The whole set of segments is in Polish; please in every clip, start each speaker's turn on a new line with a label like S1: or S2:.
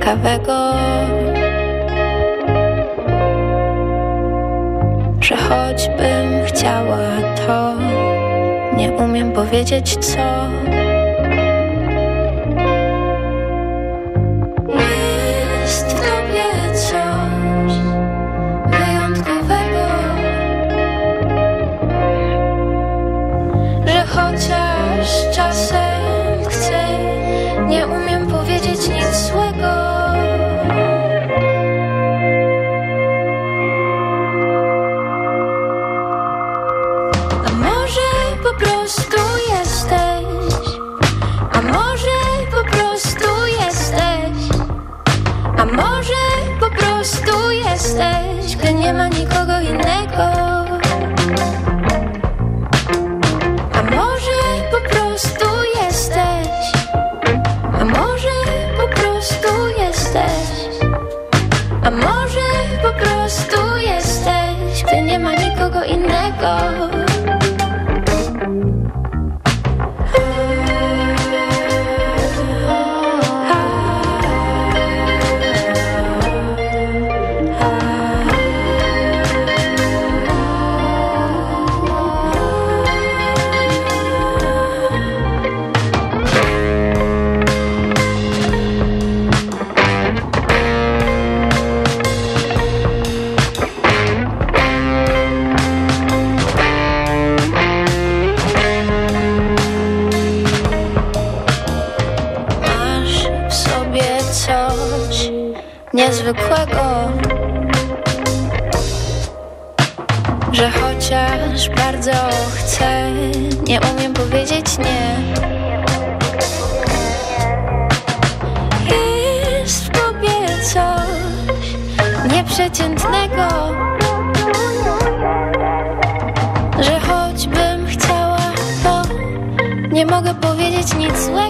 S1: ciekawego. Że choćbym chciała to, nie umiem powiedzieć co. przeciętnego Że choćbym chciała, to nie mogę powiedzieć nic złego.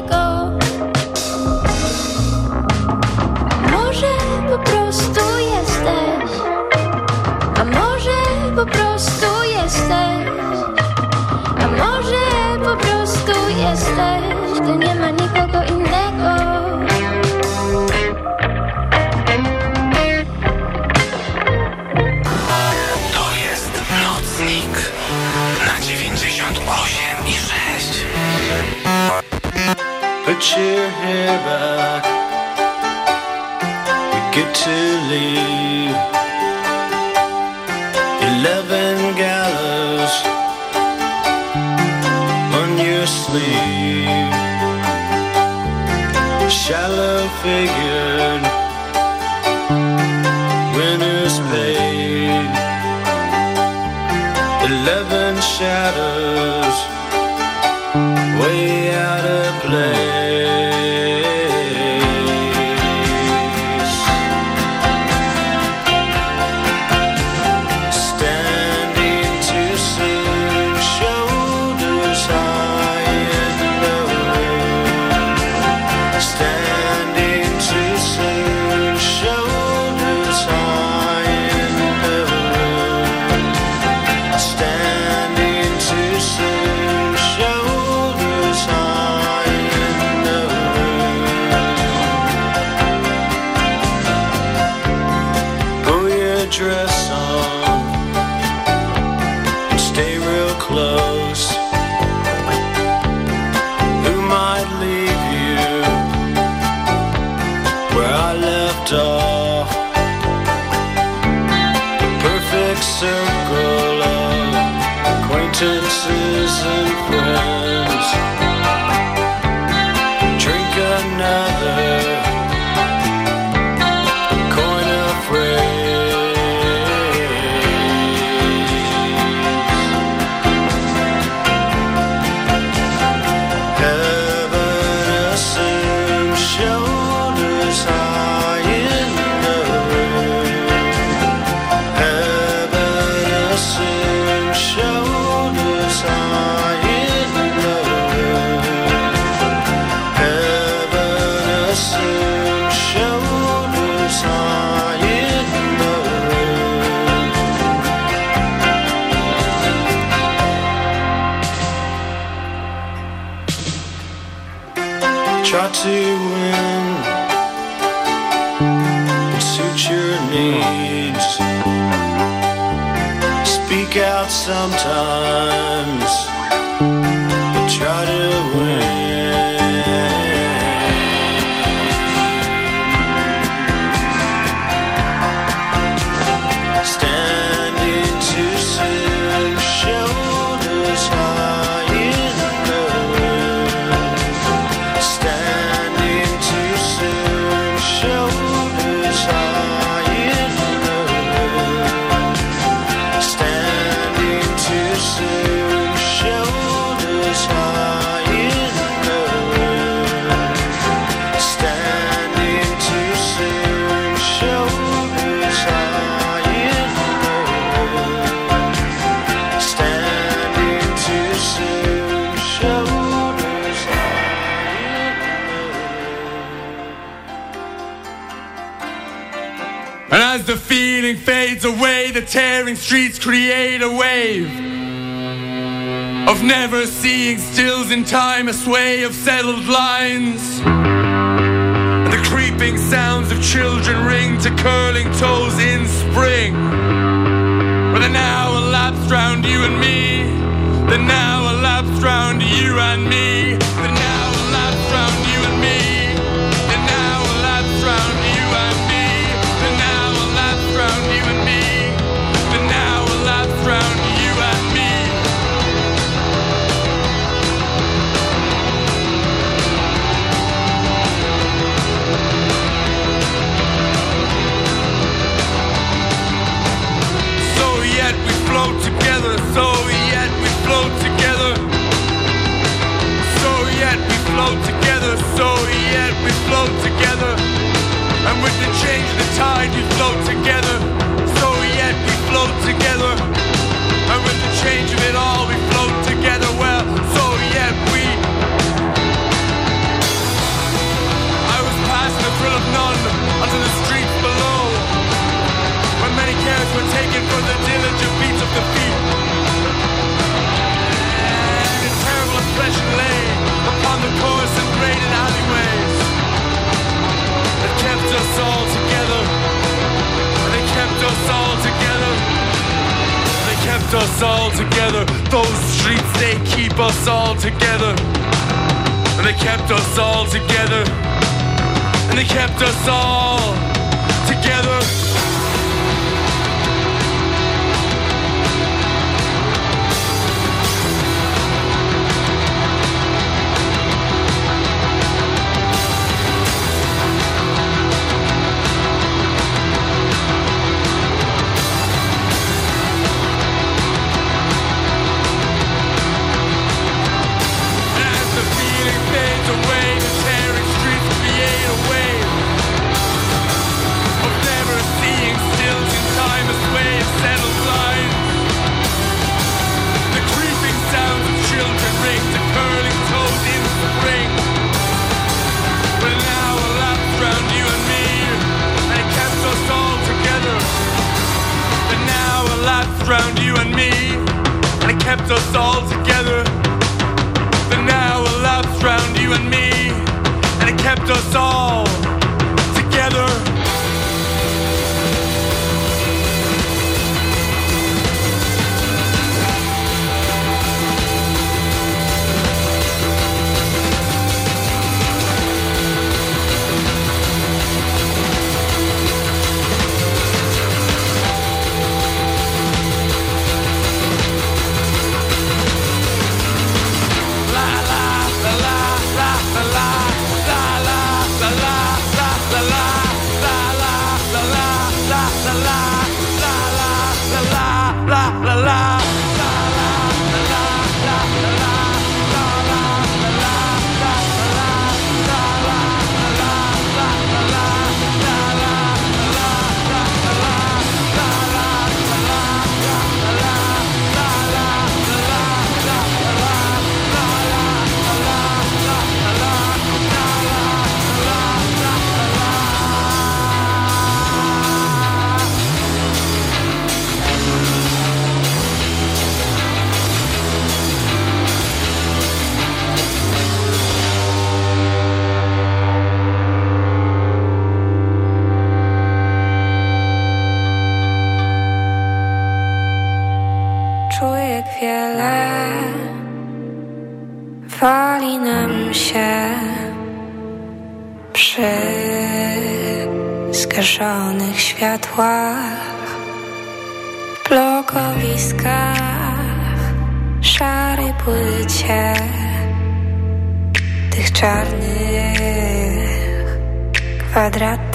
S2: fades away, the tearing streets create a wave of never seeing stills in time, a sway of settled lines. And the creeping sounds of children ring to curling toes in spring. But the now elapsed round you and me, the now elapsed round you and me. And with the change, of the tide, we float together. So yet we float together. us all together. And they kept us all together. And they kept us all together.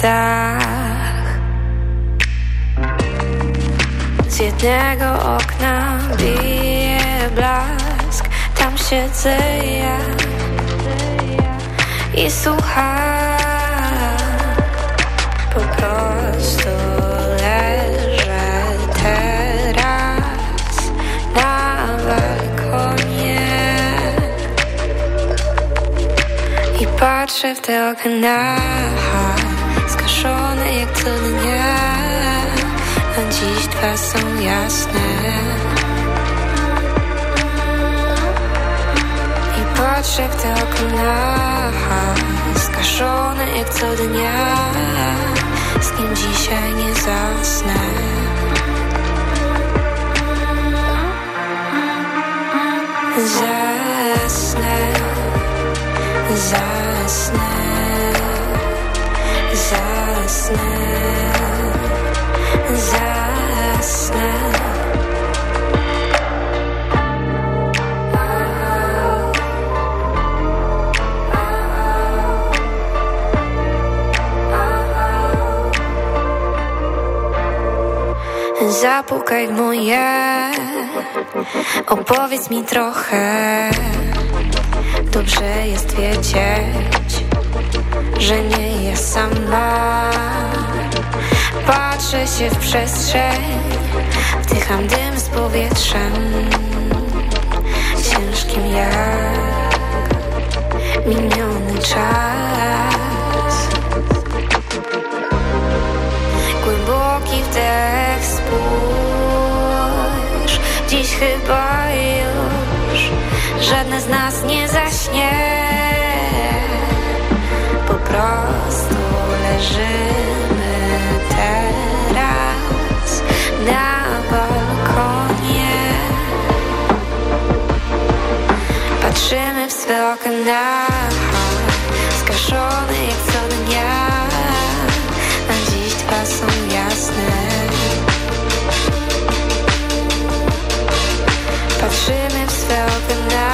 S3: Kwadratach. Z jednego okna bije blask, tam siedzę ja i słucham. Po prostu leżę teraz na balkonie i patrzę w te okna, skaszone jak co dnia, a dziś dwa są jasne. I patrzę w te okna, skaszone jak co dnia, z kim dzisiaj nie zasnę. Zasnę, zasnę, Zapukaj w moje, opowiedz mi trochę. Dobrze jest wiedzieć, że nie jest sama. Patrzę się w przestrzeń, wdycham dym z powietrzem, ciężkim jak miniony czas. Głęboki wdech, spójrz Dziś chyba już Żadne z nas nie zaśnie prostu leżymy teraz Na balkonie. Patrzymy w swe okna Skaszone jak co dnia A dziś dwa są jasne. Patrzymy w swe okna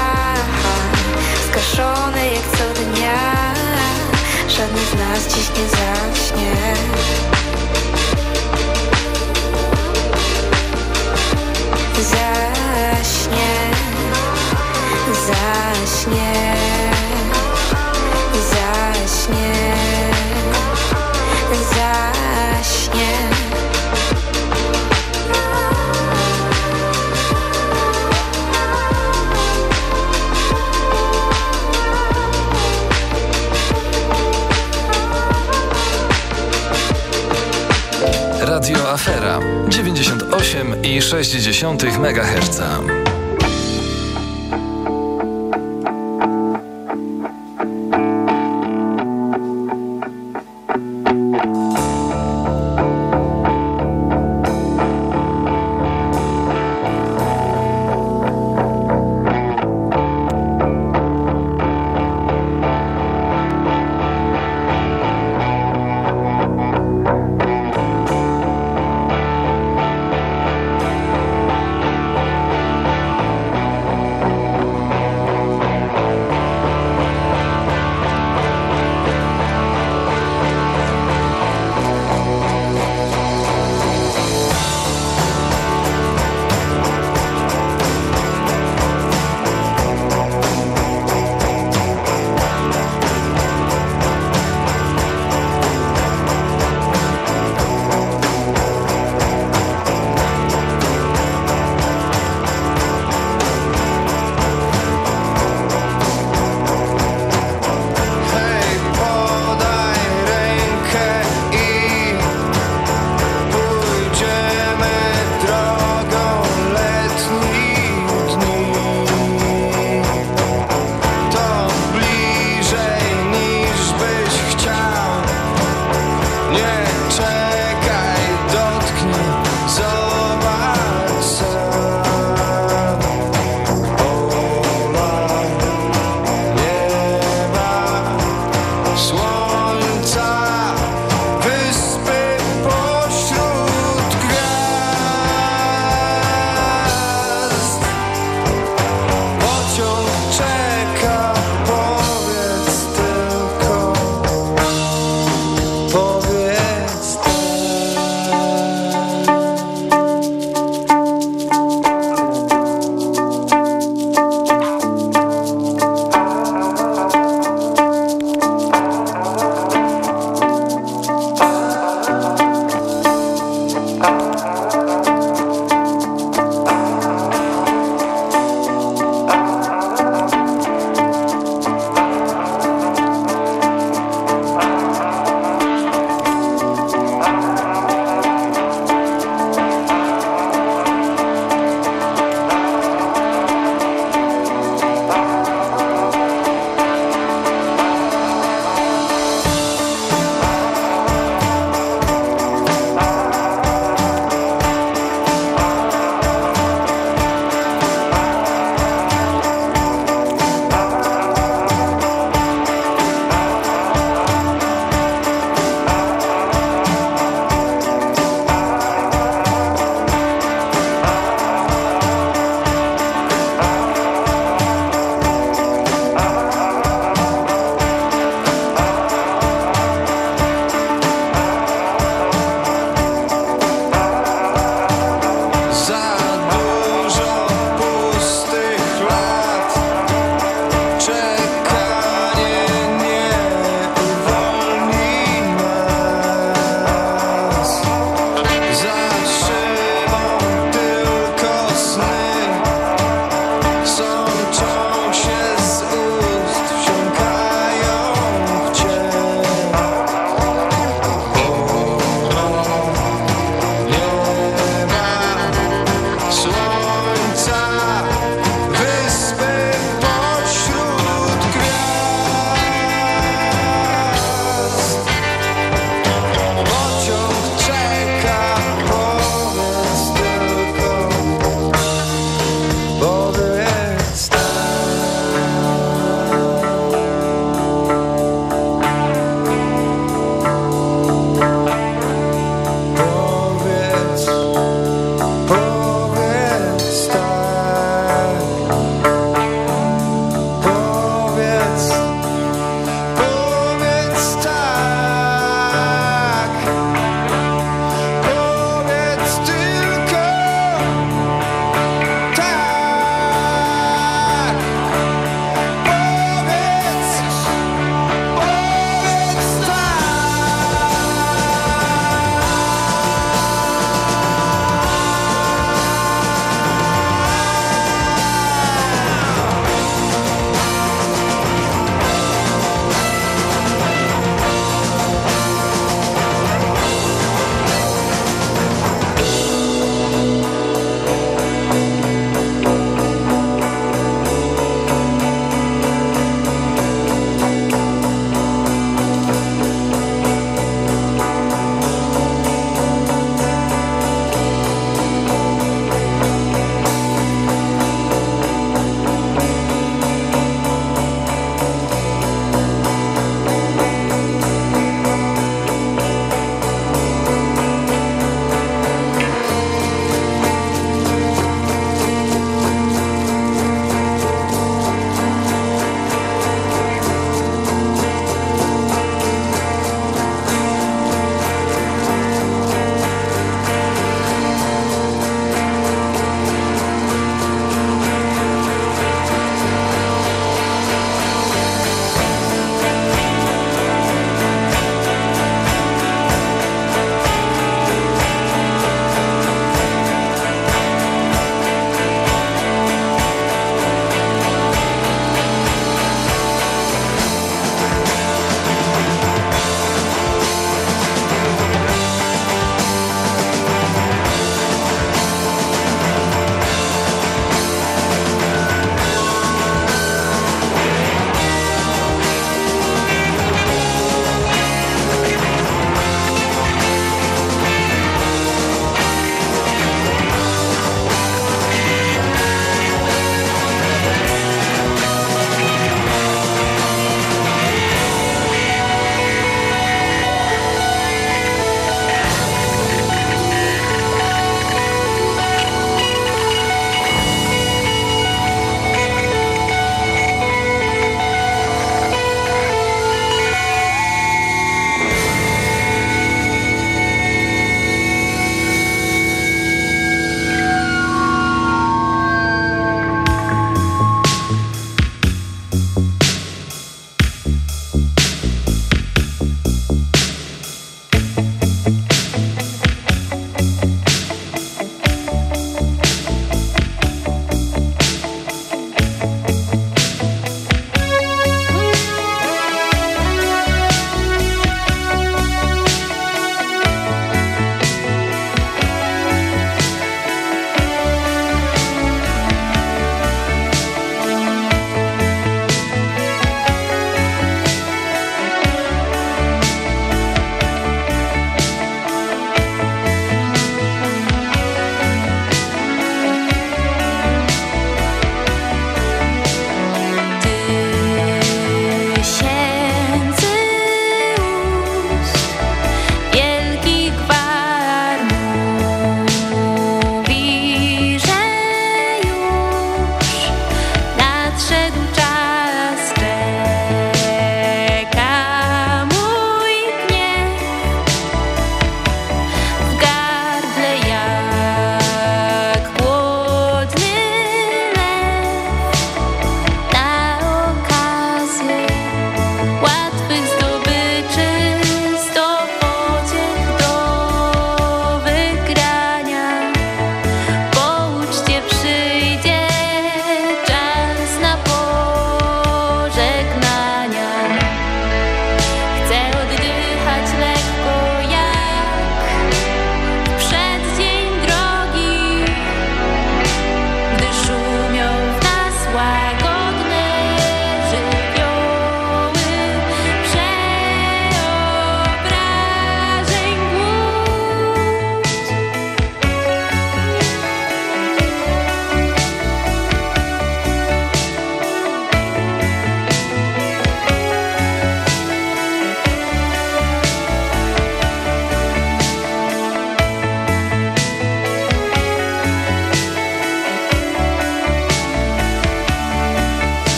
S3: Skaszone jak co dnia Żadny z nas dziś nie zaśnie. Zaśnie. Zaśnie
S4: Afera 98 i 60 MHz.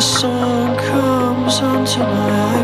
S5: song comes onto my eyes.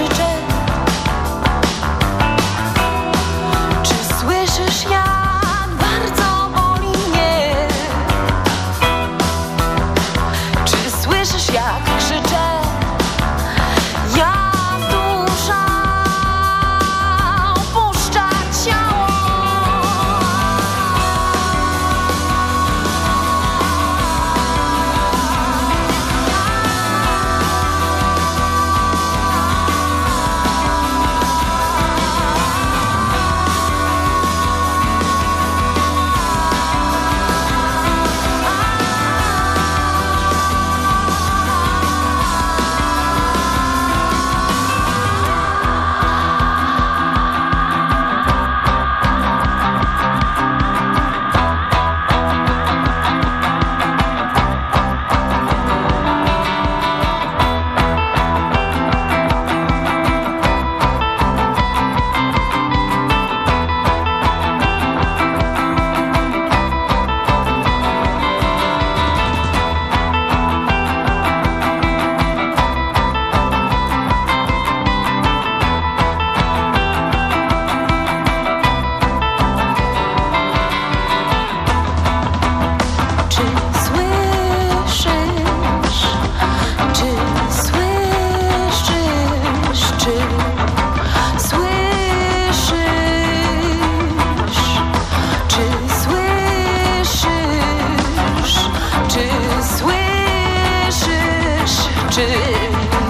S5: should just